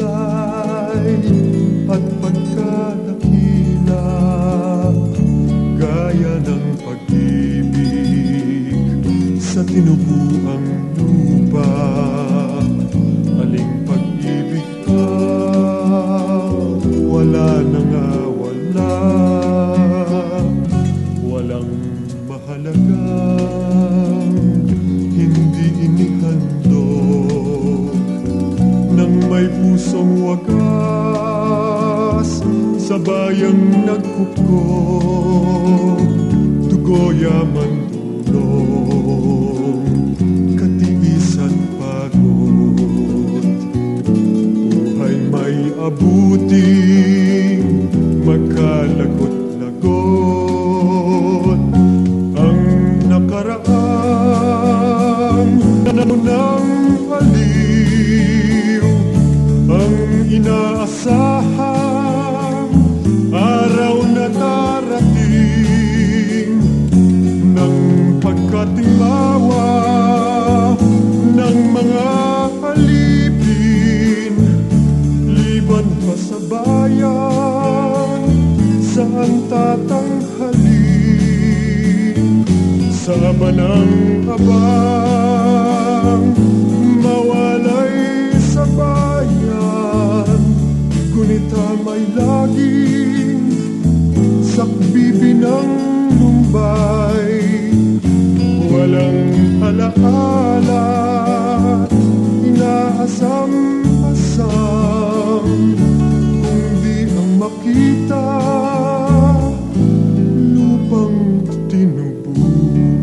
pagkahusay at pagkadakila gaya ng pag-ibig sa tinubuhay. Wagas Sa bayang nagkukong Dugo yaman tulong Katigisan pagod. Buhay may abuting Magkalagot-lagot Ang nakaraan aliw mga alipin Liban pa sa bayan Saan tatanghalin Sama ng abang Mawalay sa bayan Kunita may laging Sakbibi ng lumbay. Walang alaala Inaasam-asam Kung di ang makita Lupang tinubuan.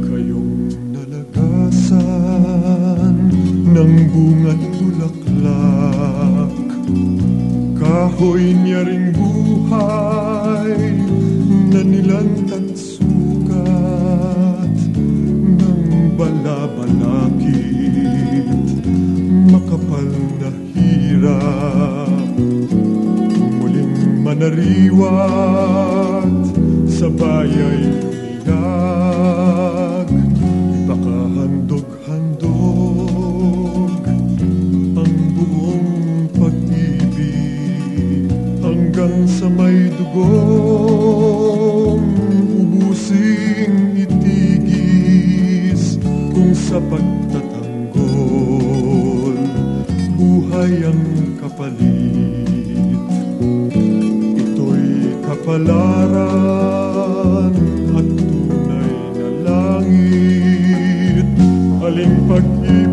Kayong nalagasan Ng bunga't bulaklak. Kahoy niya ring buhay Na nilantat balabalakit Makapal na hirap. Muling manariwat Sa bayay umilag Buhay ang kapalit. Ito'y kapalaran at tunay na langit. Aling pag-ibig